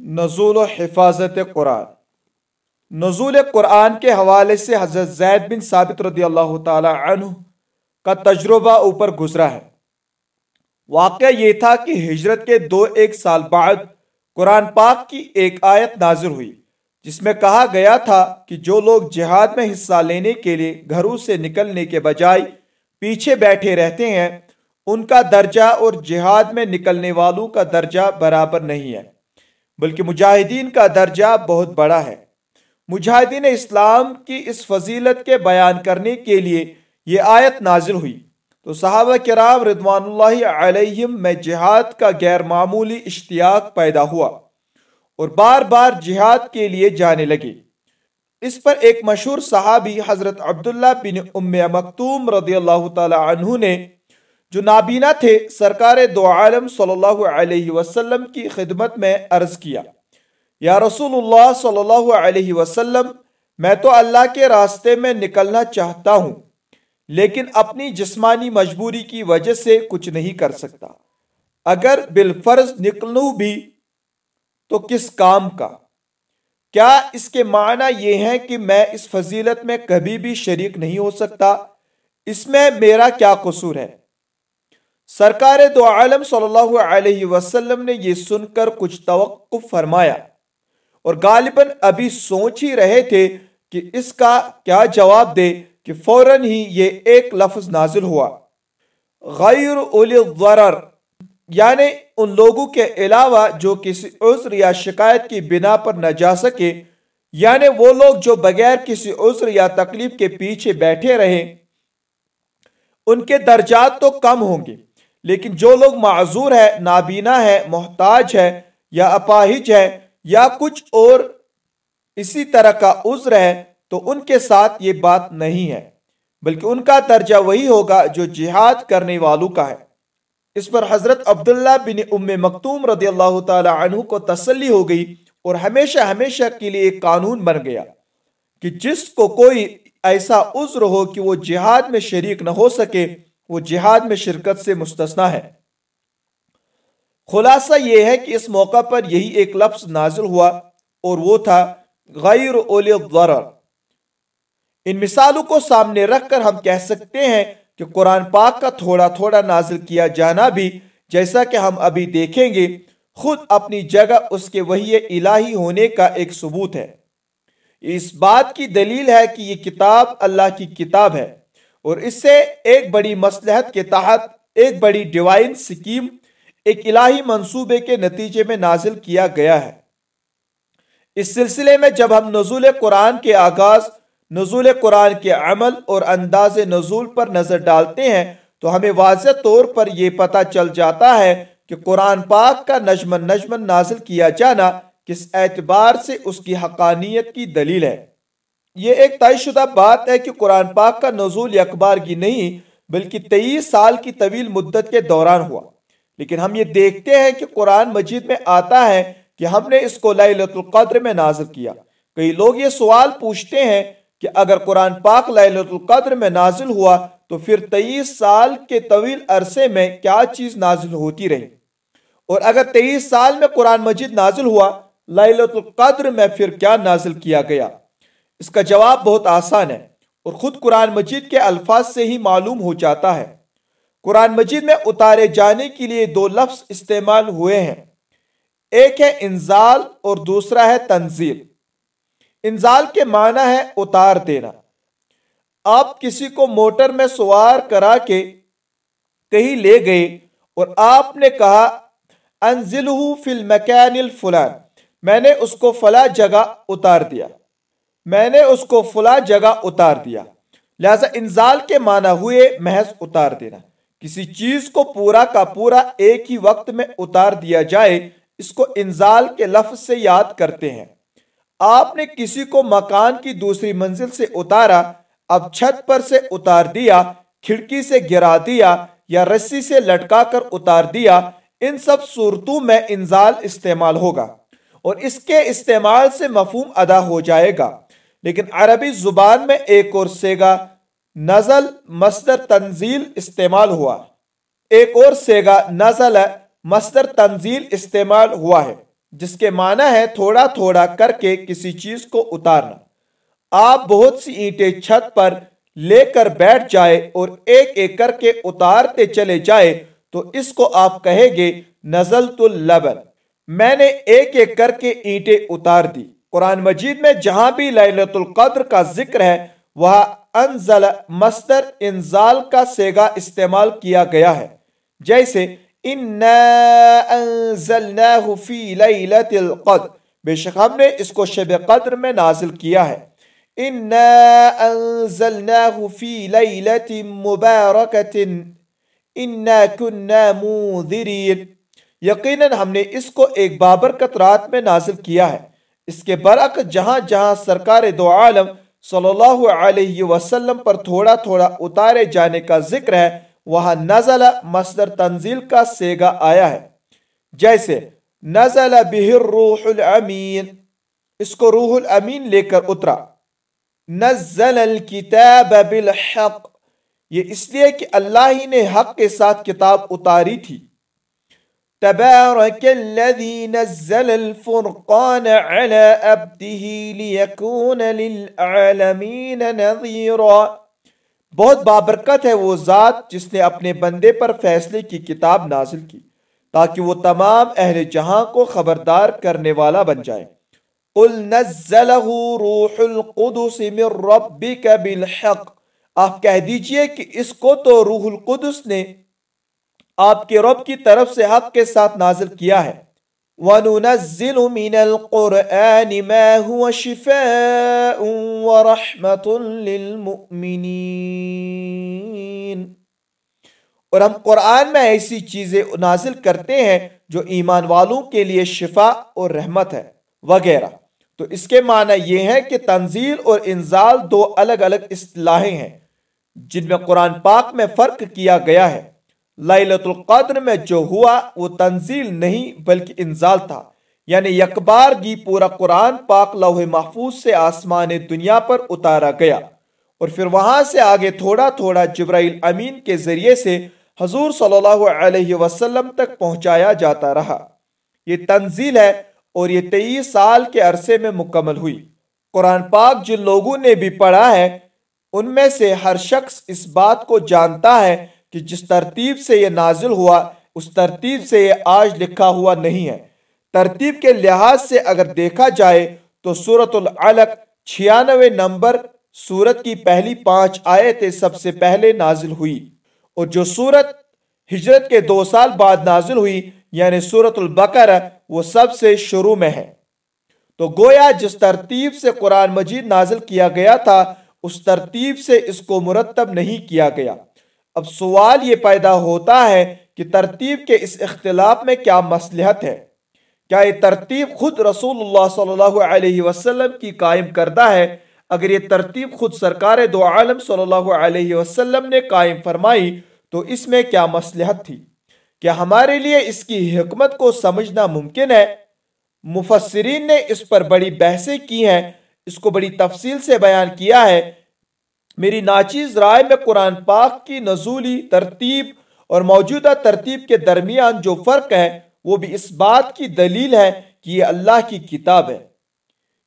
نزول و حفاظت قرآن۔ نزول قرآن کے حوالے سے حضرت زید بن ثابت رضی اللہ تعالی عنہ کا تجربہ اوپر گزرا ہے۔ واقعہ یہ تھا کہ ہجرت کے دو ایک سال بعد قرآن پاک کی ایک آیت نازر ہوئی، جس میں کہا گیا تھا کہ جو لوگ جہاد میں حصہ لینے کے لیے گھروں سے نکلنے کے بجائے پیچھے بیٹھے رہتے ہیں، ان کا درجہ اور جہاد میں نکلنے والوں کا درجہ برابر نہیں ہے۔ بلکہ مجاہدین کا درجہ بہت بڑا ہے۔ مجاہدین اسلام کی اس فضیلت کے بیان کرنے کے لیے یہ آیت نازل ہوئی۔ تو صحابہ کرام رضوان اللہ علیہم میں جہاد کا غیر معمولی اشتیاق پیدا ہوا اور بار بار جہاد کے لیے جانے لگے۔ اس پر ایک مشہور صحابی حضرت عبداللہ بن ام مکتوم رضی اللہ تعالی عنہ نے جو نابینا تھے، سرکار دو عالم صلی اللہ علیہ وسلم کی خدمت میں عرض کیا۔ یا رسول اللہ صلی اللہ علیہ وسلم، میں تو اللہ کے راستے میں نکلنا چاہتا ہوں، لیکن اپنی جسمانی مجبوری کی وجہ سے کچھ نہیں کر سکتا۔ اگر بالفرض نکلوں بھی، تو کس کام کا؟ کیا اس کے معنی یہ ہے کہ میں اس فضیلت میں کبھی بھی شریک نہیں ہو سکتا؟ اس میں میرا کیا قصور ہے؟ سرکار دو عالم صلی اللہ علیہ وسلم نے یہ سن کر کچھ توقف فرمایا اور غالباً ابھی سوچ ہی رہے تھے کہ اس کا کیا جواب دے کہ فوراً ہی یہ ایک لفظ نازل ہوا۔ غیر اولی ضرر یعنی ان لوگوں کے علاوہ جو کسی عذر یا شکایت کی بنا پر نہ جا سکے یعنی وہ لوگ جو بغیر کسی عذر یا تکلیف کے پیچھے بیٹھے رہے ان کے درجات تو کم ہوں گے۔ لیکن جو لوگ معذور ہے، نابینا ہے، محتاج ہے یا اپاہج ہے یا کچھ اور اسی طرح کا عذر ہے، تو ان کے ساتھ یہ بات نہیں ہے۔ بلکہ ان کا درجہ وہی ہوگا جو جہاد کرنے والوں کا ہے۔ اس پر حضرت عبداللہ بن ام مکتوم رضی اللہ تعالی عنہ کو تسلی ہو گئی اور ہمیشہ ہمیشہ کے لیے ایک قانون بن گیا کہ جس کو کوئی ایسا عذر ہو کہ وہ جہاد میں شریک نہ ہو سکے وہ جہاد میں شرکت سے مستثنا ہے۔ خلاصہ یہ ہے کہ اس موقع پر یہی ایک لفظ نازل ہوا اور وہ تھا غیر اولی الضرر۔ ان مثالوں کو سامنے رکھ کر ہم کہہ سکتے ہیں کہ قرآن پاک کا تھوڑا تھوڑا نازل کیا جانا بھی جیسا کہ ہم ابھی دیکھیں گے، خود اپنی جگہ اس کے وحی الہی ہونے کا ایک ثبوت ہے۔ اس بات کی دلیل ہے کہ یہ کتاب اللہ کی کتاب ہے۔ اور اس سے ایک بڑی مسلحت کے تحت ایک بڑی ڈیوائن سکیم، ایک الہی منصوبے کے نتیجے میں نازل کیا گیا ہے۔ اس سلسلے میں جب ہم نزول قرآن کے آغاز، نزول قرآن کے عمل اور انداز نزول پر نظر ڈالتے ہیں، تو ہمیں واضح طور پر یہ پتہ چل جاتا ہے کہ قرآن پاک کا نجمن نجمن نازل کیا جانا کس اعتبار سے اس کی حقانیت کی دلیل ہے۔ یہ ایک طے شدہ بات ہے کہ قرآن پاک کا نزول اخبار کی نہیں، بلکہ تیئیس سال کی طویل مدت کے دوران ہوا۔ لیکن ہم یہ دیکھتے ہیں کہ قرآن مجید میں آتا ہے کہ ہم نے اس کو لیلت القدر میں نازل کیا۔ کئی لوگ یہ سوال پوچھتے ہیں کہ اگر قرآن پاک لیلت القدر میں نازل ہوا تو پھر تیئیس سال کے طویل عرصے میں کیا چیز نازل ہوتی رہی؟ اور اگر تیئیس سال میں قرآن مجید نازل ہوا لیلت القدر میں پھر کیا نازل کیا گیا؟ اس کا جواب بہت آسان ہے اور خود قرآن مجید کے الفاظ سے ہی معلوم ہو جاتا ہے۔ قرآن مجید میں اتارے جانے کے لیے دو لفظ استعمال ہوئے ہیں۔ ایک ہے انزال اور دوسرا ہے تنزیل۔ انزال کے معنی ہے اتار دینا۔ آپ کسی کو موٹر میں سوار کرا کے کہیں لے گئے اور آپ نے کہا انزلہ فی المکان الفلان۔ میں نے اس کو فلا جگہ اتار دیا۔ میں نے اس کو فلا جگہ اتار دیا۔ لہذا انزال کے معنی ہوئے محض اتار دینا۔ کسی چیز کو پورا کا پورا ایک ہی وقت میں اتار دیا جائے، اس کو انزال کے لفظ سے یاد کرتے ہیں۔ آپ نے کسی کو مکان کی دوسری منزل سے اتارا، اب چھت پر سے اتار دیا، کھڑکی سے گرا دیا یا رسی سے لٹکا کر اتار دیا، ان سب صورتوں میں انزال استعمال ہوگا۔ اور اس کے استعمال سے مفہوم ادا ہو جائے گا۔ لیکن عربی زبان میں ایک اور سیگا نزل مصدر تنزیل استعمال ہوا۔ ایک اور سیگا نزل مصدر تنزیل استعمال ہوا ہے، جس کے معنی ہے تھوڑا تھوڑا کر کے کسی چیز کو اتارنا۔ آپ بہت سی اینٹیں چھت پر لے کر بیٹھ جائے اور ایک ایک کر کے اتارتے چلے جائے تو اس کو آپ کہے گے نزل اللبن۔ میں نے ایک ایک کر کے اینٹیں اتار دی۔ قرآن مجید میں جہاں بھی لیلت القدر کا ذکر ہے، وہاں انزل مستر انزال کا سیگا استعمال کیا گیا ہے۔ جیسے فی لیلت القدر بے شک ہم نے اس کو شب قدر میں نازل کیا ہے۔ فی لیلت مبارکت كنا موذرین یقیناً ہم نے اس کو ایک بابرکت رات میں نازل کیا ہے۔ اس کے برعکس جہاں جہاں سرکار دو عالم صلی اللہ علیہ وسلم پر تھوڑا تھوڑا اتارے جانے کا ذکر ہے، وہاں نزل مصدر تنزیل کا سیگا آیا ہے۔ جیسے، نزل بہر روح الامین، اس کو روح الامین لے کر اترا۔ نزل الكتاب بالحق، یہ اس لیے کہ اللہ ہی نے حق کے ساتھ کتاب اتاری تھی۔ تبارك الذي نزل الفرقان على عبده ليكون للعالمين نظيرا بہت بابرکت ہے وہ ذات جس نے اپنے بندے پر فیصلے کی کتاب نازل کی، تاکہ وہ تمام اہل جہاں کو خبردار کرنے والا بن جائے۔ قل نزله روح القدس من ربك بالحق۔ آپ کہہ دیجیے کہ اس کو تو روح القدس نے آپ کے رب کی طرف سے حق کے ساتھ نازل کیا ہے۔ وَنُنَزِّلُ مِنَ الْقُرْآنِ مَا هُوَ شِفَاءٌ وَرَحْمَةٌ لِلْمُؤْمِنِينَ۔ اور ہم قرآن میں ایسی چیزیں نازل کرتے ہیں جو ایمان والوں کے لیے شفا اور رحمت ہے، وغیرہ۔ تو اس کے معنی یہ ہے کہ تنزیل اور انزال دو الگ الگ اصطلاحیں ہیں، جن میں قرآن پاک میں فرق کیا گیا ہے۔ لیلت القدر میں جو ہوا وہ تنزیل نہیں بلکہ انزال تھا۔ یعنی یکبار گی پورا قرآن پاک لوح محفوظ سے آسمان دنیا پر اتارا گیا۔ اور پھر وہاں سے آگے تھوڑا تھوڑا جبرائیل امین کے ذریعے سے حضور صلی اللہ علیہ وسلم تک پہنچایا جاتا رہا۔ یہ تنزیل ہے اور یہ تیئیس سال کے عرصے میں مکمل ہوئی۔ قرآن پاک جن لوگوں نے بھی پڑھا ہے، ان میں سے ہر شخص اس بات کو جانتا ہے کہ جس ترتیب سے یہ نازل ہوا، اس ترتیب سے یہ آج لکھا ہوا نہیں ہے۔ ترتیب کے لحاظ سے اگر دیکھا جائے تو سورت العلق چھیانوے نمبر سورت کی پہلی پانچ آیتیں سب سے پہلے نازل ہوئی۔ اور جو سورت ہجرت کے دو سال بعد نازل ہوئی یعنی سورت البقر وہ سب سے شروع میں ہے۔ تو گویا جس ترتیب سے قرآن مجید نازل کیا گیا تھا، اس ترتیب سے اس کو مرتب نہیں کیا گیا۔ اب سوال یہ پیدا ہوتا ہے کہ ترتیب کے اس اختلاف میں کیا مسلحت ہے؟ کیا یہ ترتیب خود رسول اللہ صلی اللہ علیہ وسلم کی قائم کردہ ہے؟ اگر یہ ترتیب خود سرکار دو عالم صلی اللہ علیہ وسلم نے قائم فرمائی، تو اس میں کیا مسلحت تھی؟ کیا ہمارے لیے اس کی حکمت کو سمجھنا ممکن ہے؟ مفسرین نے اس پر بڑی بحثیں کی ہیں، اس کو بڑی تفصیل سے بیان کیا ہے میری ناچیز رائے میں قرآن پاک کی نزولی ترتیب اور موجودہ ترتیب کے درمیان جو فرق ہے، وہ بھی اس بات کی دلیل ہے کہ یہ اللہ کی کتاب ہے۔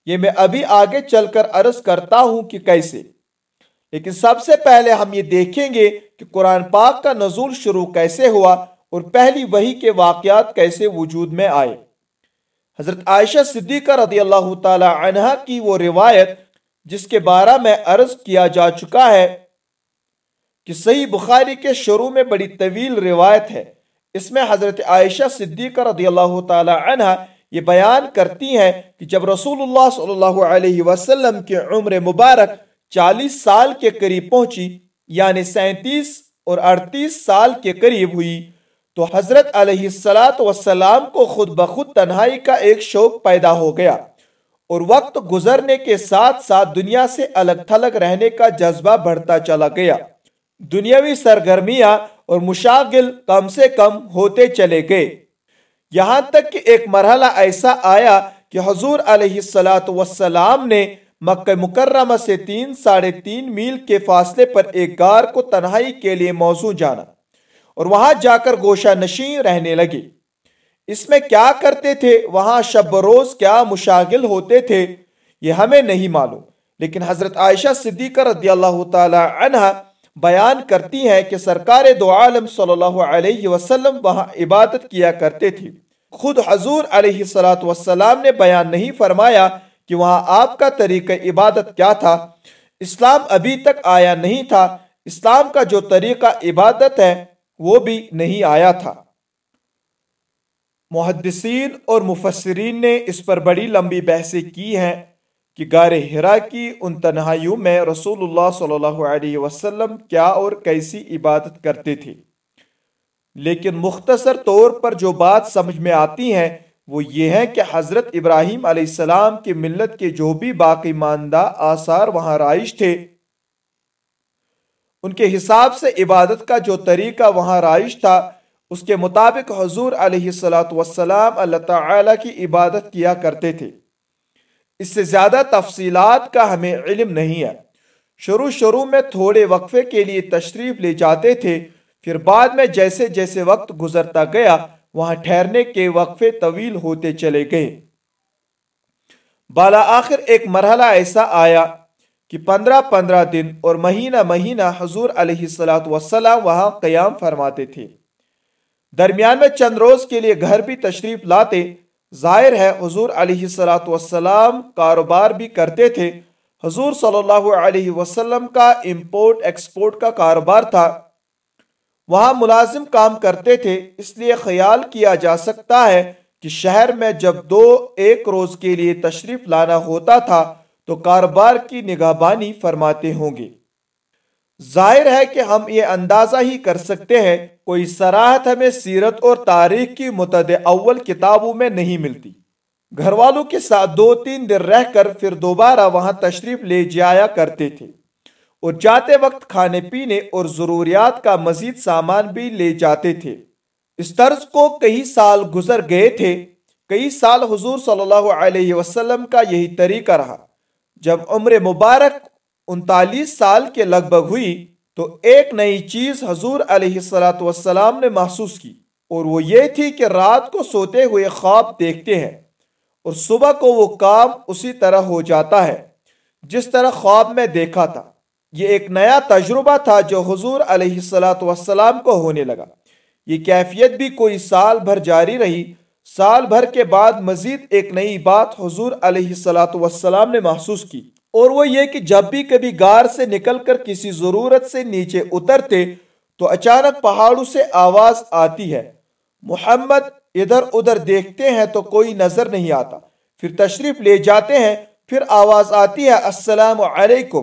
یہ میں ابھی آگے چل کر عرض کرتا ہوں کہ کیسے۔ لیکن سب سے پہلے ہم یہ دیکھیں گے کہ قرآن پاک کا نزول شروع کیسے ہوا اور پہلی وہی کے واقعات کیسے وجود میں آئے۔ حضرت عائشہ صدیقہ رضی اللہ تعالی عنہ کی وہ روایت جس کے بارے میں عرض کیا جا چکا ہے کہ صحیح بخاری کے شروع میں بڑی طویل روایت ہے۔ اس میں حضرت عائشہ صدیقہ رضی اللہ تعالی عنہ یہ بیان کرتی ہیں کہ جب رسول اللہ صلی اللہ علیہ وسلم کی عمر مبارک چالیس سال کے قریب پہنچی یعنی سینتیس اور اڑتیس سال کے قریب ہوئی، تو حضرت علیہ السلام کو خود بخود تنہائی کا ایک شوق پیدا ہو گیا۔ اور وقت گزرنے کے ساتھ ساتھ دنیا سے الگ تھلگ رہنے کا جذبہ بڑھتا چلا گیا۔ دنیاوی سرگرمیاں اور مشاغل کم سے کم ہوتے چلے گئے۔ یہاں تک کہ ایک مرحلہ ایسا آیا کہ حضور علیہ السلام نے مکہ مکرمہ سے تین ساڑھے تین میل کے فاصلے پر ایک گار کو تنہائی کے لیے موضوع جانا اور وہاں جا کر گوشہ نشین رہنے لگے۔ اس میں کیا کرتے تھے؟ وہاں شب روز کیا مشاغل ہوتے تھے؟ یہ ہمیں نہیں معلوم۔ لیکن حضرت عائشہ صدیقہ رضی اللہ تعالی عنہ بیان کرتی ہیں کہ سرکار دو عالم صلی اللہ علیہ وسلم وہاں عبادت کیا کرتے تھے۔ خود حضور علیہ السلام نے بیان نہیں فرمایا کہ وہاں آپ کا طریقہ عبادت کیا تھا۔ اسلام ابھی تک آیا نہیں تھا۔ اسلام کا جو طریقہ عبادت ہے وہ بھی نہیں آیا تھا۔ محدثین اور مفسرین نے اس پر بڑی لمبی بحثیں کی ہیں کہ گار ہرا کی ان تنہائیوں میں رسول اللہ صلی اللہ علیہ وسلم کیا اور کیسی عبادت کرتے تھے۔ لیکن مختصر طور پر جو بات سمجھ میں آتی ہیں وہ یہ ہے کہ حضرت ابراہیم علیہ السلام کی ملت کے جو بھی باقی ماندہ آثار وہاں رائش تھے، ان کے حساب سے عبادت کا جو طریقہ وہاں رائش تھا اس کے مطابق حضور علیہ السلام اللہ تعالی کی عبادت کیا کرتے تھے۔ اس سے زیادہ تفصیلات کا ہمیں علم نہیں ہے۔ شروع شروع میں تھوڑے وقفے کے لیے تشریف لے جاتے تھے، پھر بعد میں جیسے جیسے وقت گزرتا گیا، وہاں ٹھہرنے کے وقفے طویل ہوتے چلے گئے۔ بالا آخر ایک مرحلہ ایسا آیا کہ پندرہ پندرہ دن اور مہینہ مہینہ حضور علیہ السلاۃ وسلام وہاں قیام فرماتے تھے۔ درمیان میں چند روز کے لیے گھر بھی تشریف لاتے، ظاہر ہے حضور علیہ السلاۃ وسلام کاروبار بھی کرتے تھے۔ حضور صلی اللہ علیہ وسلم کا امپورٹ، ایکسپورٹ کا کاروبار تھا۔ وہاں ملازم کام کرتے تھے، اس لیے خیال کیا جا سکتا ہے کہ شہر میں جب دو، ایک روز کے لیے تشریف لانا ہوتا تھا تو کاروبار کی نگہبانی فرماتے ہوں گے۔ ظاہر ہے کہ ہم یہ اندازہ ہی کر سکتے ہیں، کوئی سراحت ہمیں سیرت اور تاریخ کی متد اول کتابوں میں نہیں ملتی۔ گھر والوں کے ساتھ دو تین دن رہ کر پھر دوبارہ وہاں تشریف لے جایا کرتے تھے۔ اور جاتے وقت کھانے پینے اور ضروریات کا مزید سامان بھی لے جاتے تھے۔ اس طرز کو کئی سال گزر گئے تھے۔ کئی سال حضور صلی اللہ علیہ وسلم کا یہی طریقہ رہا۔ جب عمر مبارک انتالیس سال کے لگ بھگ ہوئی تو ایک نئی چیز حضور علیہ السلام نے محسوس کی اور وہ یہ تھی کہ رات کو سوتے ہوئے خواب دیکھتے ہیں اور صبح کو وہ کام اسی طرح ہو جاتا ہے جس طرح خواب میں دیکھا تھا۔ یہ ایک نیا تجربہ تھا جو حضور علیہ السلام کو ہونے لگا۔ یہ کیفیت بھی کوئی سال بھر جاری رہی۔ سال بھر کے بعد مزید ایک نئی بات حضور علیہ السلام نے محسوس کی۔ اور وہ یہ کہ جب بھی کبھی گار سے نکل کر کسی ضرورت سے نیچے اترتے تو اچانک پہاڑوں سے آواز آتی ہے۔ محمد ادھر ادھر دیکھتے ہیں تو کوئی نظر نہیں آتا۔ پھر تشریف لے جاتے ہیں، پھر آواز آتی ہے، السلام علیکم۔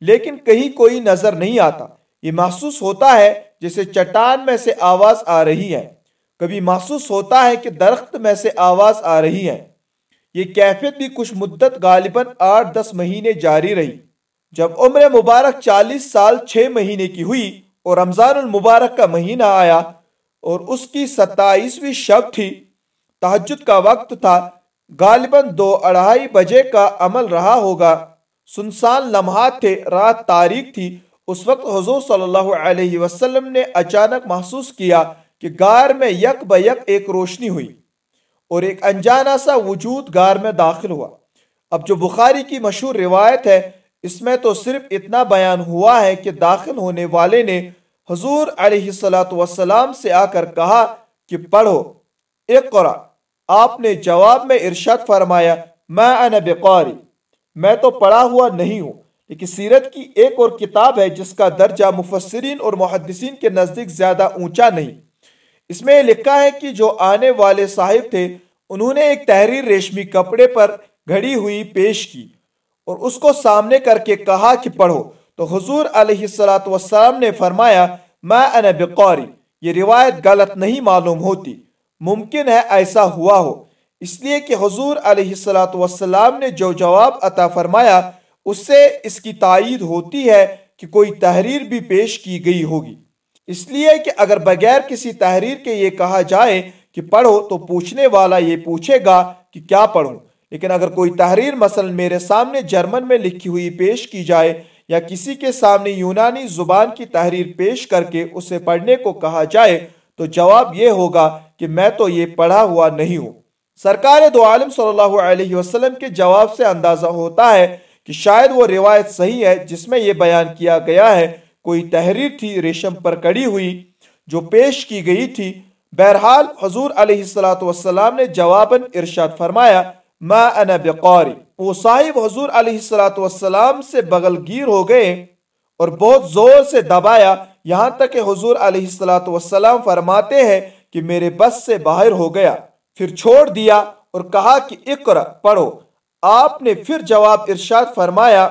لیکن کہیں کوئی نظر نہیں آتا۔ یہ محسوس ہوتا ہے جیسے چٹان میں سے آواز آ رہی ہے۔ کبھی محسوس ہوتا ہے کہ درخت میں سے آواز آ رہی ہے۔ یہ کیفیت بھی کچھ مدت غالباً آٹھ دس مہینے جاری رہی۔ جب عمر مبارک چالیس سال چھ مہینے کی ہوئی اور رمضان المبارک کا مہینہ آیا اور اس کی ستائیسویں شب تھی تحجد کا وقت تھا، غالباً دو اڑھائی بجے کا عمل رہا ہوگا۔ سنسان لمحات تھے، رات تاریخ تھی۔ اس وقت حضور صلی اللہ علیہ وسلم نے اچانک محسوس کیا کہ گار میں یک بیک ایک روشنی ہوئی۔ اور ایک انجانا سا وجود گار میں داخل ہوا۔ اب جو بخاری کی مشہور روایت ہے، اس میں تو صرف اتنا بیان ہوا ہے کہ داخل ہونے والے نے حضور علیہ السلام سے آ کر کہا کہ پڑھو اقرا آپ نے جواب میں ارشاد فرمایا میں انا بقاری۔ میں تو پڑھا ہوا نہیں ہوں، لیکن سیرت کی ایک اور کتاب ہے، جس کا درجہ مفسرین اور محدثین کے نزدیک زیادہ اونچا نہیں۔ اس میں لکھا ہے کہ جو آنے والے صاحب تھے، انہوں نے ایک تحریر ریشمی کپڑے پر گھڑی ہوئی پیش کی اور اس کو سامنے کر کے کہا کہ پڑھو۔ تو حضور علیہ السلاۃ السلام نے فرمایا میں انا بقوری یہ روایت غلط نہیں معلوم ہوتی۔ ممکن ہے ایسا ہوا ہو۔ اس لیے کہ حضور علیہ السلام نے جو جواب عطا فرمایا، اس سے اس کی تائید ہوتی ہے کہ کوئی تحریر بھی پیش کی گئی ہوگی۔ اس لیے کہ اگر بغیر کسی تحریر کے یہ کہا جائے کہ پڑھو تو پوچھنے والا یہ پوچھے گا کہ کیا پڑھوں۔ لیکن اگر کوئی تحریر مثلا میرے سامنے جرمن میں لکھی ہوئی پیش کی جائے یا کسی کے سامنے یونانی زبان کی تحریر پیش کر کے اسے پڑھنے کو کہا جائے تو جواب یہ ہوگا کہ میں تو یہ پڑھا ہوا نہیں ہوں۔ سرکار دو عالم صلی اللہ علیہ وسلم کے جواب سے اندازہ ہوتا ہے کہ شاید وہ روایت صحیح ہے جس میں یہ بیان کیا گیا ہے کوئی تحریر تھی، ریشم پر کڑی ہوئی جو پیش کی گئی تھی۔ بہرحال حضور علیہ السلاۃ والسلام نے جواباً ارشاد فرمایا، ما انا بقاری وہ صاحب حضور علیہ السلاۃ والسلام سے بغل گیر ہو گئے اور بہت زور سے دبایا۔ یہاں تک کہ حضور علیہ السلاۃ والسلام فرماتے ہیں کہ میرے بس سے باہر ہو گیا، پھر چھوڑ دیا اور کہا کہ اقرا پڑھو۔ آپ نے پھر جواب ارشاد فرمایا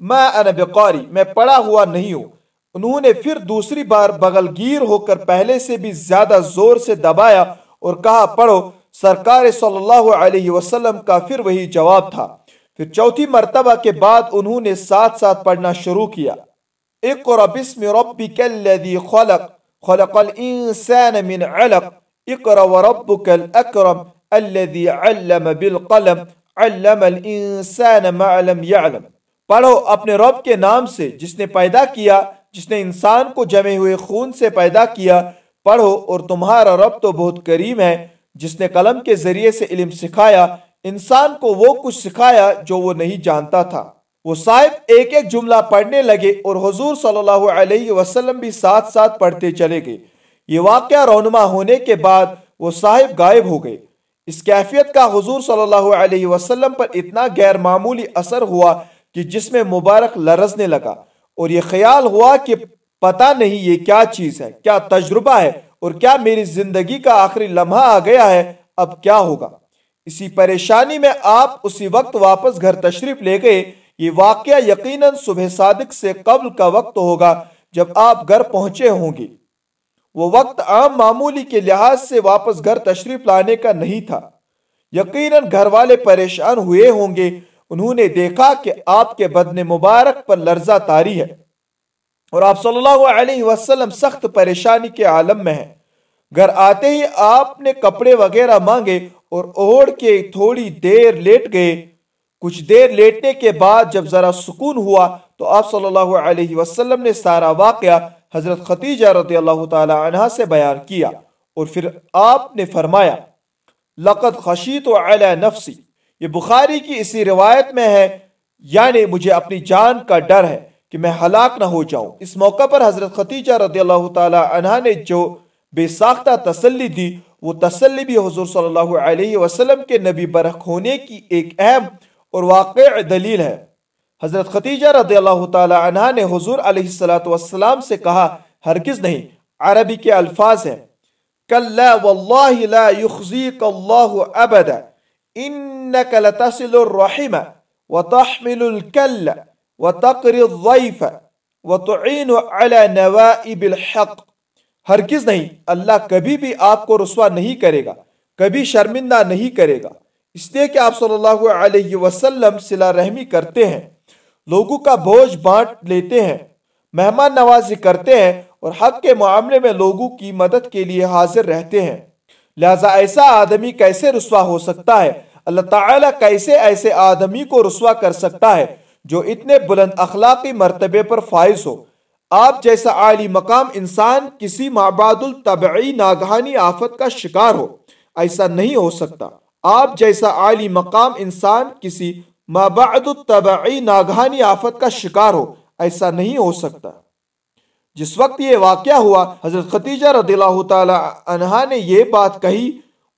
میں انا بقاری، میں پڑھا ہوا نہیں ہوں۔ انہوں نے پھر دوسری بار بغل گیر ہو کر پہلے سے بھی زیادہ زور سے دبایا اور کہا، پڑھو، سرکار صلی اللہ علیہ وسلم کا پھر وہی جواب تھا۔ پھر چوتھی مرتبہ کے بعد انہوں نے ساتھ ساتھ پڑھنا شروع کیا۔ اقرا بسم ربک الذی خلق خلق الانسان من علق۔ اقرا وربک الاکرم الذی علم بالقلم، علم الانسان ما لم يعلم پڑھو اپنے رب کے نام سے، جس نے پیدا کیا جس نے انسان کو جمے ہوئے خون سے پیدا کیا، پڑھو اور تمہارا رب تو بہت کریم ہے، جس نے قلم کے ذریعے سے علم سکھایا، انسان کو وہ کچھ سکھایا جو وہ نہیں جانتا تھا۔ وہ صاحب ایک ایک جملہ پڑھنے لگے اور حضور صلی اللہ علیہ وسلم بھی ساتھ ساتھ پڑھتے چلے گئے۔ یہ واقعہ رونما ہونے کے بعد وہ صاحب غائب ہو گئے۔ اس کیفیت کا حضور صلی اللہ علیہ وسلم پر اتنا غیر معمولی اثر ہوا کہ جس میں مبارک لرزنے لگا۔ اور یہ خیال ہوا کہ پتہ نہیں یہ کیا چیز ہے، کیا تجربہ ہے اور کیا میری زندگی کا آخری لمحہ آ گیا ہے، اب کیا ہوگا؟ اسی پریشانی میں آپ اسی وقت واپس گھر تشریف لے گئے، یہ واقعہ یقیناً صبح صادق سے قبل کا وقت ہوگا جب آپ گھر پہنچے ہوں گے۔ وہ وقت عام معمولی کے لحاظ سے واپس گھر تشریف لانے کا نہیں تھا۔ یقیناً گھر والے پریشان ہوئے ہوں گے انہوں نے دیکھا کہ آپ کے بدن مبارک پر لرزہ تاری ہے اور آپ صلی اللہ علیہ وسلم سخت پریشانی کے عالم میں ہیں۔ گھر آتے ہی آپ نے کپڑے وغیرہ مانگے اور اوڑ کے تھوڑی دیر لیٹ گئے۔ کچھ دیر لیٹنے کے بعد جب ذرا سکون ہوا تو آپ صلی اللہ علیہ وسلم نے سارا واقعہ حضرت ختیجہ رضی اللہ تعالی عنہ سے بیان کیا اور پھر آپ نے فرمایا، لقد خشیت علی نفسی یہ بخاری کی اسی روایت میں ہے یعنی مجھے اپنی جان کا ڈر ہے کہ میں ہلاک نہ ہو جاؤں۔ اس موقع پر حضرت ختیجہ رضی اللہ تعالی عنہ نے جو بے ساختہ تسلی دی، وہ تسلی بھی حضور صلی اللہ علیہ وسلم کے نبی برخ ہونے کی ایک اہم اور واقع دلیل ہے۔ حضرت ختیجہ رضی اللہ تعالی عنہ نے حضور علیہ السلام سے کہا، ہرگز نہیں، عربی کے الفاظ ہیں۔ کلا واللہ لا یخزیک اللہ ابدا۔ انك لتصل الرحم وتحمل الكل وتقري الضيف وتعين على نوائب الحق. ہرگز نہیں، اللہ کبھی بھی آپ کو رسوا نہیں کرے گا، کبھی شرمندہ نہیں کرے گا۔ اس لیے کہ آپ صلی اللہ علیہ وسلم صلہ رحمی کرتے ہیں، لوگوں کا بوجھ بانٹ لیتے ہیں، مہمان نوازی کرتے ہیں اور حق کے معاملے میں لوگوں کی مدد کے لیے حاضر رہتے ہیں۔ لہذا ایسا آدمی کیسے رسوا ہو سکتا ہے؟ اللہ تعالیٰ کیسے ایسے آدمی کو رسوا کر سکتا ہے جو اتنے بلند اخلاقی مرتبے پر فائز ہو؟ آپ جیسا عالی مقام انسان کسی معباد الطبعی ناگہانی آفت کا شکار ہو، ایسا نہیں ہو سکتا۔ آپ جیسا عالی مقام انسان کسی مابعد الطبعی ناگہانی آفت کا شکار ہو، ایسا نہیں ہو سکتا۔ جس وقت یہ واقعہ ہوا، حضرت ختیجہ رضی اللہ تعالی عنہ نے یہ بات کہی،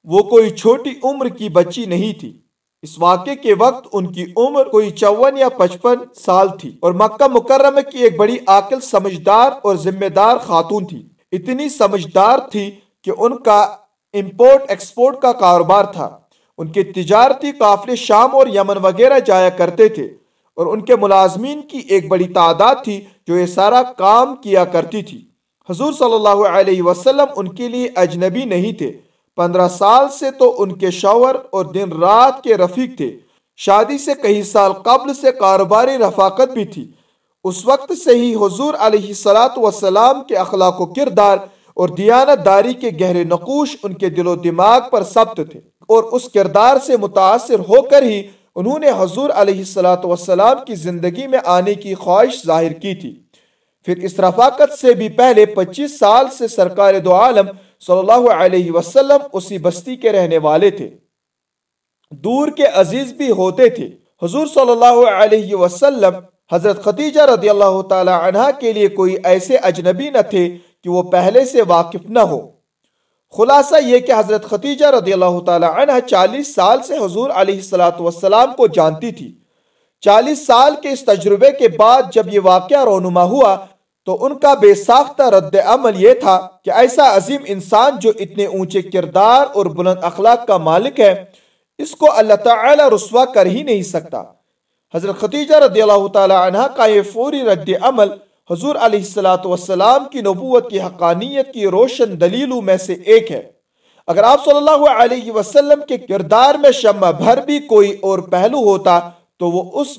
وہ کوئی چھوٹی عمر کی بچی نہیں تھی۔ اس واقعے کے وقت ان کی عمر کوئی چون یا پچپن سال تھی اور مکہ مکرمہ کی ایک بڑی عاقل سمجھدار اور ذمہ دار خاتون تھی۔ اتنی سمجھدار تھی کہ ان کا امپورٹ ایکسپورٹ کا کاروبار تھا۔ ان کے تجارتی قافلے شام اور یمن وغیرہ جایا کرتے تھے۔ اور ان کے ملازمین کی ایک بڑی تعداد تھی جو یہ سارا کام کیا کرتی تھی۔ حضور صلی اللہ علیہ وسلم ان کے لیے اجنبی نہیں تھے۔ پندرہ سال سے تو ان کے شوہر اور دن رات کے رفیق تھے۔ شادی سے کئی سال قبل سے کاروباری رفاقت بھی تھی۔ اس وقت سے ہی حضور علیہ سلاۃ وسلام کے اخلاق و کردار اور دیانت داری کے گہرے نقوش ان کے دل و دماغ پر ثبت تھے اور اس کردار سے متاثر ہو کر ہی انہوں نے حضور علیہ السلاۃ وسلام کی زندگی میں آنے کی خواہش ظاہر کی تھی۔ پھر اس رفاقت سے بھی پہلے پچیس سال سے سرکار دو عالم صلی اللہ علیہ وسلم اسی بستی کے رہنے والے تھے۔ دور کے عزیز بھی ہوتے تھے۔ حضور صلی اللہ علیہ وسلم حضرت خدیجہ رضی اللہ تعالی عنہ کے لیے کوئی ایسے اجنبی نہ تھے کہ وہ پہلے سے واقف نہ ہو۔ خلاصہ یہ کہ حضرت خدیجہ رضی اللہ تعالی عنہ چالیس سال سے حضور علیہ السلاۃ السلام کو جانتی تھی۔ چالیس سال کے اس تجربے کے بعد جب یہ واقعہ رونما ہوا تو ان کا بے ساختہ رد عمل یہ تھا کہ ایسا عظیم انسان جو اتنے اونچے کردار اور بلند اخلاق کا مالک ہے، اس کو اللہ تعالی رسوا کر ہی نہیں سکتا۔ حضرت خدیجہ رضی اللہ تعالی عنہ کا یہ فوری رد عمل حضور علیہ السلام کی نبوت کی حقانیت کی روشن دلیلوں میں سے ایک ہے۔ اگر آپ صلی اللہ علیہ وسلم کے کردار میں شمع بھر بھی کوئی اور پہلو ہوتا تو وہ اس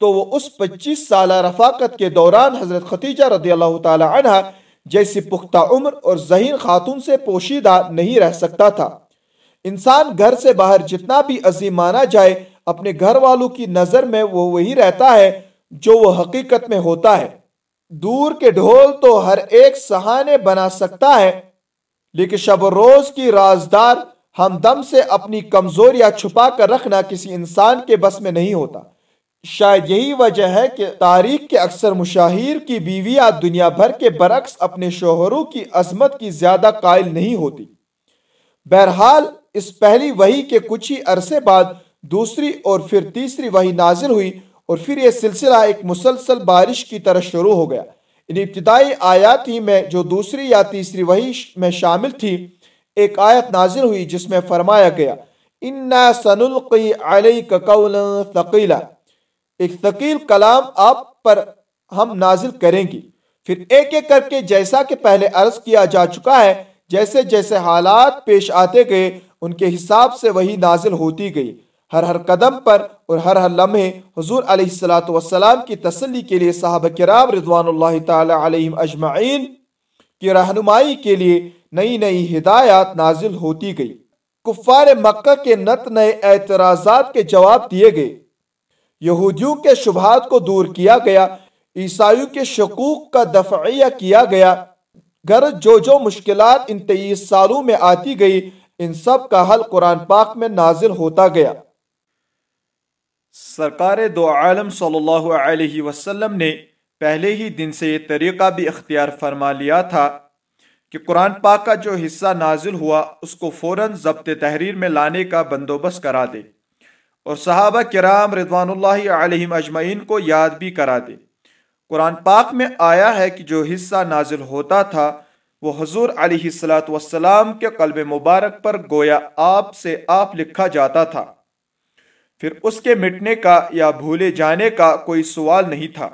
تو وہ اس پچیس سالہ رفاقت کے دوران حضرت خدیجہ رضی اللہ تعالی عنہ جیسی پختہ عمر اور ذہین خاتون سے پوشیدہ نہیں رہ سکتا تھا۔ انسان گھر سے باہر جتنا بھی عظیم مانا جائے، اپنے گھر والوں کی نظر میں وہ وہی رہتا ہے جو وہ حقیقت میں ہوتا ہے۔ دور کے ڈھول تو ہر ایک سہانے بنا سکتا ہے، لیکن شب و روز کی رازدار ہم دم سے اپنی کمزوریاں چھپا کر رکھنا کسی انسان کے بس میں نہیں ہوتا۔ شاید یہی وجہ ہے کہ تاریخ کے اکثر مشاہیر کی بیویاں دنیا بھر کے برعکس اپنے شوہروں کی عظمت کی زیادہ قائل نہیں ہوتی۔ بہرحال، اس پہلی وحی کے کچھ ہی عرصے بعد دوسری اور پھر تیسری وحی نازل ہوئی اور پھر یہ سلسلہ ایک مسلسل بارش کی طرح شروع ہو گیا۔ ان ابتدائی آیات ہی میں جو دوسری یا تیسری وحی میں شامل تھی، ایک آیت نازل ہوئی جس میں فرمایا گیا، اِنَّا سَنُلْقِي ایک ثقیل کلام آپ پر ہم نازل کریں گی۔ پھر ایک ایک کر کے جیسا کہ پہلے عرض کیا جا چکا ہے، جیسے جیسے حالات پیش آتے گئے، ان کے حساب سے وہی نازل ہوتی گئی۔ ہر ہر قدم پر اور ہر ہر لمحے حضور علیہ السلاۃ السلام کی تسلی کے لیے صحابہ کرام رضوان اللہ تعالی علیہم اجمعین کی رہنمائی کے لیے نئی نئی ہدایات نازل ہوتی گئی۔ کفار مکہ کے نت نئے اعتراضات کے جواب دیے گئے۔ یہودیوں کے شبہات کو دور کیا گیا، عیسائیوں کے شکوک کا دفعیہ کیا گیا۔ گر جو جو مشکلات ان تیئیس سالوں میں آتی گئی، ان سب کا حل قرآن پاک میں نازل ہوتا گیا۔ سرکار دو عالم صلی اللہ علیہ وسلم نے پہلے ہی دن سے یہ طریقہ بھی اختیار فرما لیا تھا کہ قرآن پاک کا جو حصہ نازل ہوا، اس کو فوراً ضبط تحریر میں لانے کا بندوبست کرا دے اور صحابہ کرام رضوان اللہ علیہ اجمعین کو یاد بھی کرا دے۔ قرآن پاک میں آیا ہے کہ جو حصہ نازل ہوتا تھا، وہ حضور علیہ السلاۃ والسلام کے قلب مبارک پر گویا آپ سے آپ لکھا جاتا تھا۔ پھر اس کے مٹنے کا یا بھولے جانے کا کوئی سوال نہیں تھا۔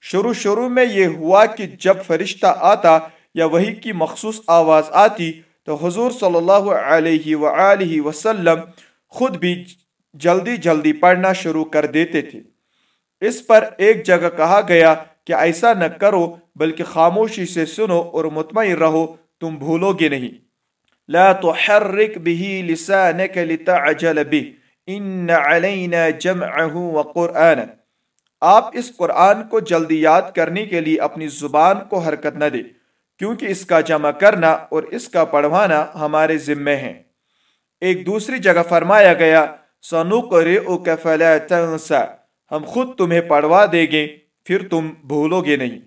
شروع شروع میں یہ ہوا کہ جب فرشتہ آتا یا وہی کی مخصوص آواز آتی تو حضور صلی اللہ علیہ وآلہ وسلم خود بھی جلدی جلدی پڑھنا شروع کر دیتے تھے۔ اس پر ایک جگہ کہا گیا کہ ایسا نہ کرو بلکہ خاموشی سے سنو اور مطمئن رہو، تم بھولو گے نہیں۔ لا تحرک به لسانك لتعجل به ان علینا جمعه وقرآن۔ آپ اس قرآن کو جلدی یاد کرنے کے لیے اپنی زبان کو حرکت نہ دے کیونکہ اس کا جمع کرنا اور اس کا پڑھوانا ہمارے ذمے ہیں۔ ایک دوسری جگہ فرمایا گیا سَنُقْرِئُكَ فَلَا تَنْسَ۔ ہم خود تمہیں پڑھوا دیں گے، پھر تم بھولو گے نہیں۔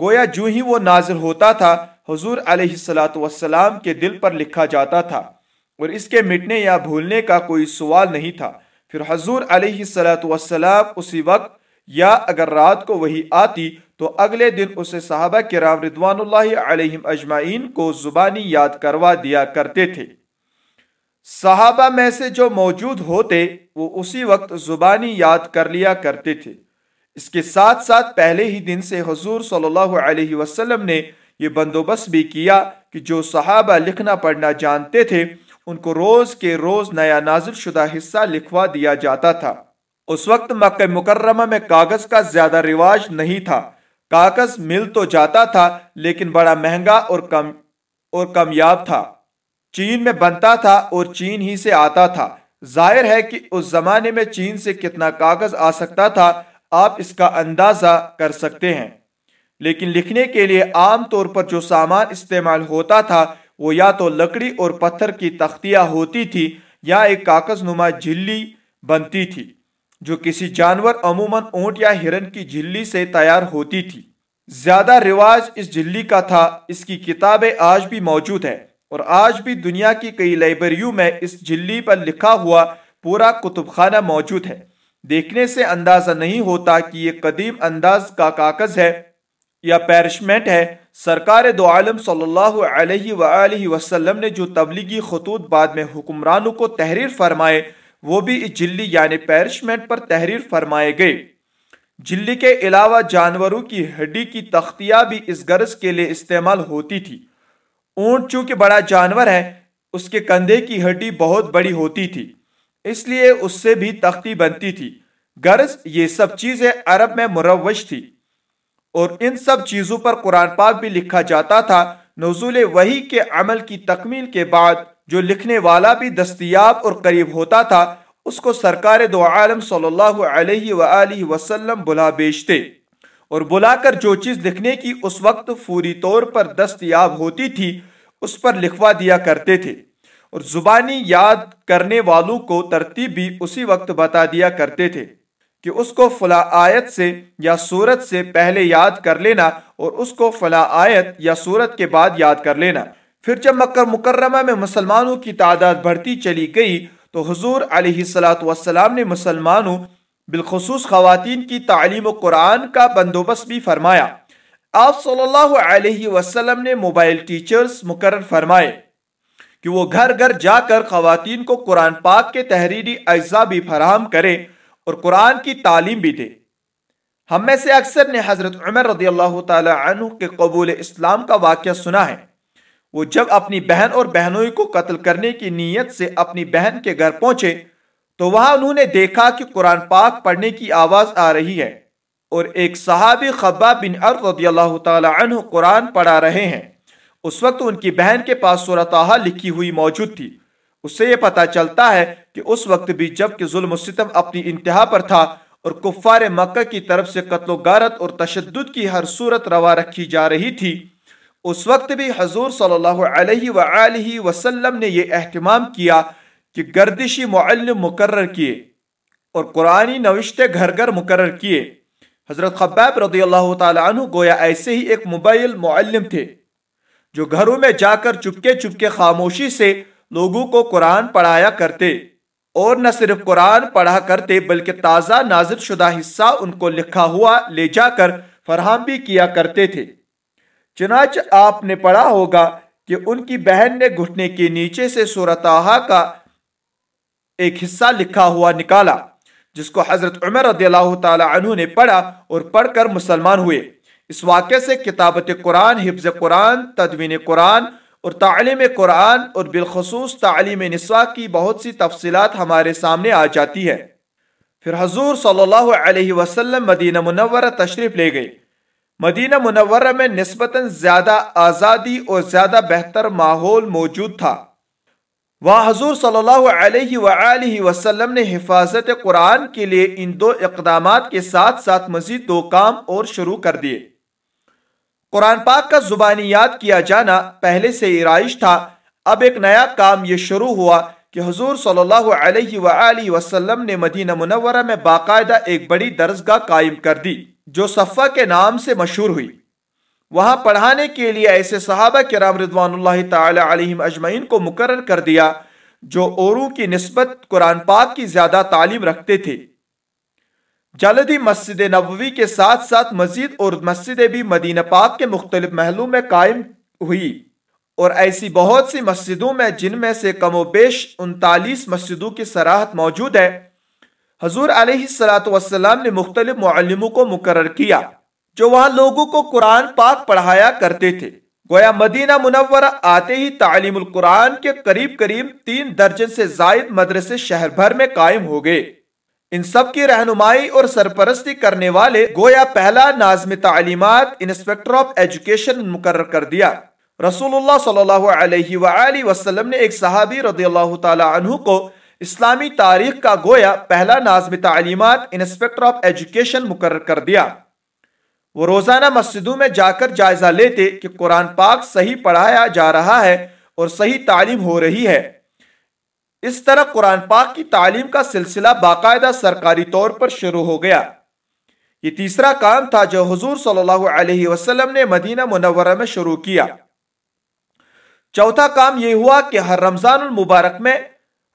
گویا جو ہی وہ نازل ہوتا تھا، حضور علیہ السلاۃ والسلام کے دل پر لکھا جاتا تھا۔ اور اس کے مٹنے یا بھولنے کا کوئی سوال نہیں تھا۔ پھر حضور علیہ السلاۃ والسلام اسی وقت یا اگر رات کو وہی آتی تو اگلے دن اسے صحابہ کرام رضوان اللہ علیہم اجمعین کو زبانی یاد کروا دیا کرتے تھے۔ صحابہ میں سے جو موجود ہوتے وہ اسی وقت زبانی یاد کر لیا کرتے تھے۔ اس کے ساتھ ساتھ پہلے ہی دن سے حضور صلی اللہ علیہ وسلم نے یہ بندوبست بھی کیا کہ جو صحابہ لکھنا پڑھنا جانتے تھے ان کو روز کے روز نیا نازل شدہ حصہ لکھوا دیا جاتا تھا۔ اس وقت مکہ مکرمہ میں کاغذ کا زیادہ رواج نہیں تھا۔ کاغذ مل تو جاتا تھا، لیکن بڑا مہنگا اور کم، اور کمیاب تھا۔ چین میں بنتا تھا اور چین ہی سے آتا تھا۔ ظاہر ہے کہ اس زمانے میں چین سے کتنا کاغذ آ سکتا تھا، آپ اس کا اندازہ کر سکتے ہیں۔ لیکن لکھنے کے لیے عام طور پر جو سامان استعمال ہوتا تھا وہ یا تو لکڑی اور پتھر کی تختیاں ہوتی تھی یا ایک کاغذ نما جھلی بنتی تھی، جو کسی جانور، عموماً اونٹ یا ہرن کی جھلی سے تیار ہوتی تھی۔ زیادہ رواج اس جھلی کا تھا، اس کی کتابیں آج بھی موجود ہیں اور آج بھی دنیا کی کئی لائبریریوں میں اس جھلی پر لکھا ہوا پورا کتب خانہ موجود ہے۔ دیکھنے سے اندازہ نہیں ہوتا کہ یہ قدیم انداز کا کاغذ ہے یا پیرشمنٹ ہے۔ سرکار دو عالم صلی اللہ علیہ وآلہ وسلم نے جو تبلیغی خطوط بعد میں حکمرانوں کو تحریر فرمائے، وہ بھی اس جلی یعنی پیرشمنٹ پر تحریر فرمائے گئے۔ جلی کے علاوہ جانوروں کی ہڈی کی تختیاں بھی اس غرض کے لیے استعمال ہوتی تھی۔ اونٹ چونکہ بڑا جانور ہے، اس کے کندھے کی ہڈی بہت بڑی ہوتی تھی، اس لیے اس سے بھی تختی بنتی تھی۔ غرض یہ سب چیزیں عرب میں مروج تھی۔ اور ان سب چیزوں پر قرآن پاک بھی لکھا جاتا تھا۔ نزول وحی کے عمل کی تکمیل کے بعد جو لکھنے والا بھی دستیاب اور قریب ہوتا تھا، اس کو سرکار دو عالم صلی اللہ علیہ وآلہ وسلم بلا بیچتے۔ اور بلا کر جو چیز لکھنے کی اس وقت فوری طور پر دستیاب ہوتی تھی، اس پر لکھوا دیا کرتے تھے۔ اور زبانی یاد کرنے والوں کو ترتیب بھی اسی وقت بتا دیا کرتے تھے۔ کہ اس کو فلا آیت سے یا صورت سے پہلے یاد کر لینا اور اس کو فلا آیت یا صورت کے بعد یاد کر لینا۔ پھر جب مکہ مکرمہ میں مسلمانوں کی تعداد بڑھتی چلی گئی، تو حضور علیہ السلاۃ والسلام نے مسلمانوں بالخصوص خواتین کی تعلیم و قرآن کا بندوبست بھی فرمایا۔ آپ صلی اللہ علیہ وسلم نے موبائل ٹیچرز مقرر فرمائے کہ وہ گھر گھر جا کر خواتین کو قرآن پاک کے تحریری اجزاء بھی فراہم کرے اور قرآن کی تعلیم بھی دے۔ ہم میں سے اکثر نے حضرت عمر رضی اللہ تعالی عنہ کے قبول اسلام کا واقعہ سنا ہے۔ وہ جب اپنی بہن اور بہنوئی کو قتل کرنے کی نیت سے اپنی بہن کے گھر پہنچے، تو وہاں انہوں نے دیکھا کہ قرآن پاک پڑھنے کی آواز آ رہی ہے اور ایک صحابی خباب بن عرض رضی اللہ تعالی عنہ قرآن پڑھا رہے ہیں۔ اس وقت ان کی بہن کے پاس صورتحال لکھی ہوئی موجود تھی۔ اس سے یہ پتا چلتا ہے کہ اس وقت بھی جبکہ ظلم و ستم اپنی انتہا پر تھا اور کفار مکہ کی طرف سے قتل و غارت اور تشدد کی ہر صورت روا رکھی جا رہی تھی، اس وقت بھی حضور صلی اللہ علیہ وآلہ وسلم نے یہ اہتمام کیا کہ گردشی معلم مقرر کیے اور قرآنی نوشتے گھر گھر مقرر کیے۔ حضرت خباب رضی اللہ تعالی عنہ گویا ایسے ہی ایک موبائل معلم تھے جو گھروں میں جا کر چپکے چپکے خاموشی سے لوگوں کو قرآن پڑھایا کرتے اور نہ صرف قرآن پڑھا کرتے بلکہ تازہ نازل شدہ حصہ ان کو لکھا ہوا لے جا کر فراہم بھی کیا کرتے تھے۔ چنانچہ آپ نے پڑھا ہوگا کہ ان کی بہن نے گھٹنے کے نیچے سے سورتحا کا ایک حصہ لکھا ہوا نکالا، جس کو حضرت عمر رضی اللہ تعالی عنہ نے پڑھا اور پڑھ کر مسلمان ہوئے۔ اس واقعے سے کتابت قرآن، حفظ قرآن، تدوین قرآن اور تعلیم قرآن اور بالخصوص تعلیم نسواء کی بہت سی تفصیلات ہمارے سامنے آ جاتی ہے۔ پھر حضور صلی اللہ علیہ وسلم مدینہ منورہ تشریف لے گئے۔ مدینہ منورہ میں نسبتاً زیادہ آزادی اور زیادہ بہتر ماحول موجود تھا۔ وہاں حضور صلی اللہ علیہ وآلہ وسلم نے حفاظت قرآن کے لیے ان دو اقدامات کے ساتھ ساتھ مزید دو کام اور شروع کر دیے۔ قرآن پاک کا زبانی یاد کیا جانا پہلے سے رائش تھا۔ اب ایک نیا کام یہ شروع ہوا کہ حضور صلی اللہ علیہ وآلہ وسلم نے مدینہ منورہ میں باقاعدہ ایک بڑی درسگاہ قائم کر دی، جو صفہ کے نام سے مشہور ہوئی۔ وہاں پڑھانے کے لیے ایسے صحابہ کرام رضوان اللہ تعالی علیہم اجمعین کو مقرر کر دیا، جو اوروں کی نسبت قرآن پاک کی زیادہ تعلیم رکھتے تھے۔ جلدی مسجد نبوی کے ساتھ ساتھ مزید اور مسجدیں بھی مدینہ پاک کے مختلف محلوں میں قائم ہوئی اور ایسی بہت سی مسجدوں میں جن میں سے کم و بیش انتالیس مسجدوں کی سراحت موجود ہے۔ حضور علیہ السلاۃ والسلام نے مختلف معلموں کو مقرر کیا جو وہاں لوگوں کو قرآن پاک پڑھایا کرتے تھے۔ گویا مدینہ منورہ آتے ہی تعلیم القرآن کے قریب قریب تین درجن سے زائد مدرسے شہر بھر میں قائم ہو گئے۔ ان سب کی رہنمائی اور سرپرستی کرنے والے گویا پہلا نازم تعلیمات انسپیکٹر آف ایجوکیشن مقرر کر دیا۔ رسول اللہ صلی اللہ علیہ وآلہ وسلم نے ایک صحابی رضی اللہ تعالی عنہ کو اسلامی تاریخ کا گویا پہلا نازم تعلیمات انسپیکٹر آف ایجوکیشن مقرر کر دیا۔ وہ روزانہ مسجدوں میں جا کر جائزہ لیتے کہ قرآن پاک صحیح پڑھایا جا رہا ہے اور صحیح تعلیم ہو رہی ہے۔ اس طرح قرآن پاک کی تعلیم کا سلسلہ باقاعدہ سرکاری طور پر شروع ہو گیا۔ یہ تیسرا کام تھا جو حضور صلی اللہ علیہ وسلم نے مدینہ منورہ میں شروع کیا۔ چوتھا کام یہ ہوا کہ ہر رمضان المبارک میں،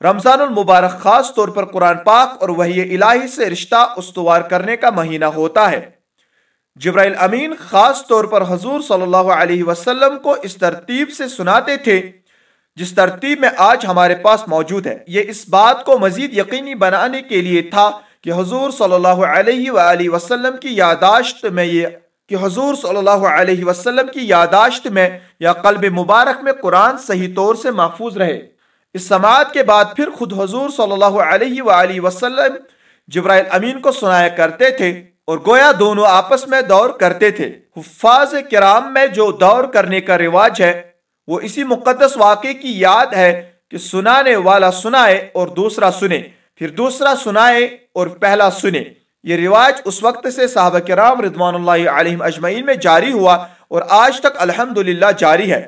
رمضان المبارک خاص طور پر قرآن پاک اور وحی الہی سے رشتہ استوار کرنے کا مہینہ ہوتا ہے۔ جبرائیل امین خاص طور پر حضور صلی اللہ علیہ وسلم کو اس ترتیب سے سناتے تھے جس ترتیب میں آج ہمارے پاس موجود ہے۔ یہ اس بات کو مزید یقینی بنانے کے لیے تھا کہ حضور صلی اللہ علیہ وآلہ وسلم کی یاداشت میں یہ کہ حضور صلی اللہ علیہ وسلم کی یاداشت میں یا قلب مبارک میں قرآن صحیح طور سے محفوظ رہے۔ اس سماعت کے بعد پھر خود حضور صلی اللہ علیہ وآلہ وسلم جبرائیل امین کو سنایا کرتے تھے اور گویا دونوں آپس میں دور کرتے تھے۔ حفاظ کرام میں جو دور کرنے کا رواج ہے وہ اسی مقدس واقعے کی یاد ہے کہ سنانے والا سنائے اور دوسرا سنے، پھر دوسرا سنائے اور پہلا سنے۔ یہ رواج اس وقت سے صحابہ کرام رضوان اللہ علیہ اجمعین میں جاری ہوا اور آج تک الحمدللہ جاری ہے۔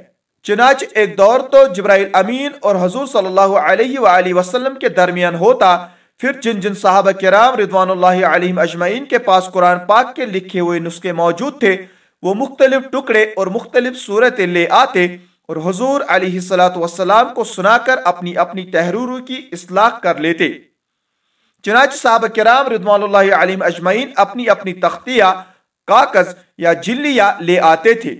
چنانچہ ایک دور تو جبرائیل امین اور حضور صلی اللہ علیہ وآلہ وسلم کے درمیان ہوتا، پھر جن جن صحابہ کرام رضوان اللہ علیہ اجمعین کے پاس قرآن پاک کے لکھے ہوئے نسخے موجود تھے، وہ مختلف ٹکڑے اور مختلف صورتیں لے آتے۔ اور حضور علیہ السلام کو سنا کر اپنی اپنی تحریر کی اصلاح کر لیتے۔ چنانچہ صحابہ کرام رضوان اللہ علیم اجمعین اپنی اپنی تختیہ، کاغذ یا جلیہ لے آتے تھے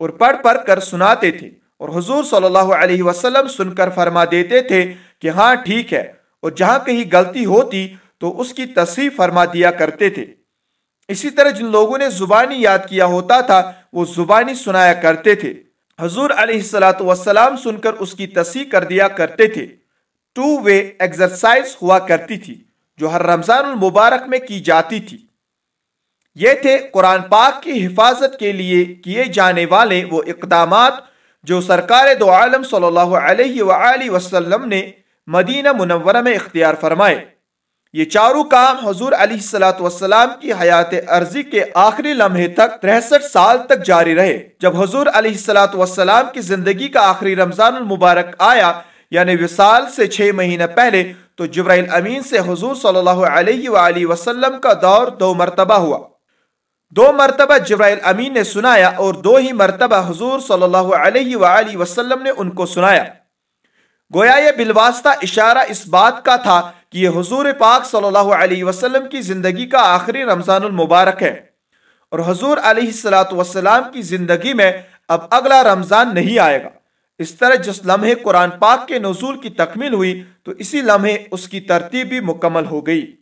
اور پڑھ پڑھ کر سناتے تھے۔ اور حضور صلی اللہ علیہ وسلم سن کر فرما دیتے تھے کہ ہاں ٹھیک ہے، اور جہاں کہیں غلطی ہوتی تو اس کی تصحیح فرما دیا کرتے تھے۔ اسی طرح جن لوگوں نے زبانی یاد کیا ہوتا تھا، وہ زبانی سنایا کرتے تھے۔ حضور علیہ السلاۃ وسلام سن کر اس کی تصحیح کر دیا کرتے تھے۔ ٹو وے ایکسرسائز ہوا کرتی تھی، جو ہر رمضان المبارک میں کی جاتی تھی۔ یہ تھے قرآن پاک کی حفاظت کے لیے کیے جانے والے وہ اقدامات جو سرکار دو عالم صلی اللہ علیہ وآلہ وسلم نے مدینہ منورہ میں اختیار فرمائے۔ یہ چاروں کام حضور علیہ السلاۃ وسلام کی حیات عرضی کے آخری لمحے تک تریسٹھ سال تک جاری رہے۔ جب حضور علیہ السلاۃ وسلام کی زندگی کا آخری رمضان المبارک آیا یعنی وصال سے چھ مہینہ پہلے، تو جبرائیل امین سے حضور صلی اللہ علیہ وآلہ وسلم کا دور دو مرتبہ ہوا۔ دو مرتبہ جبرائیل امین نے سنایا اور دو ہی مرتبہ حضور صلی اللہ علیہ وآلہ وسلم نے ان کو سنایا۔ گویا یہ بالواسطہ اشارہ اس بات کا تھا کہ یہ حضور پاک صلی اللہ علیہ وسلم کی زندگی کا آخری رمضان المبارک ہے۔ اور حضور علیہ السلاۃ وسلام کی زندگی میں اب اگلا رمضان نہیں آئے گا۔ اس طرح جس لمحے قرآن پاک کے نزول کی تکمیل ہوئی تو اسی لمحے اس کی ترتیب بھی مکمل ہو گئی۔